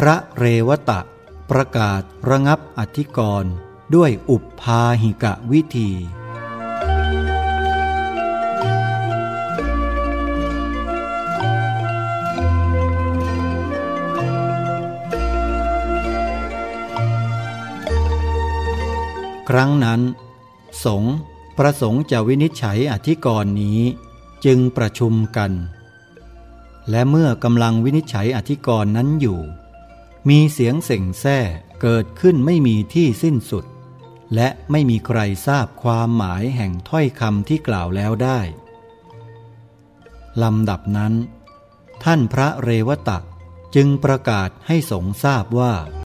พระเรวตะ ประกาศระงับอธิกรณ์ด้วยอุปพาหิกะวิธี ครั้งนั้น สงประสงค์จะวินิจฉัยอธิกรณ์นี้จึงประชุมกัน และเมื่อกำลังวินิจฉัยอธิกรณ์นั้นอยู่ มีเสียงเส่งแซ่เกิดขึ้นไม่มีที่สิ้นสุด และไม่มีใครทราบความหมายแห่งถ้อยคำที่กล่าวแล้วได้ลำดับนั้น ท่านพระเรวตะจึงประกาศให้สงทราบว่า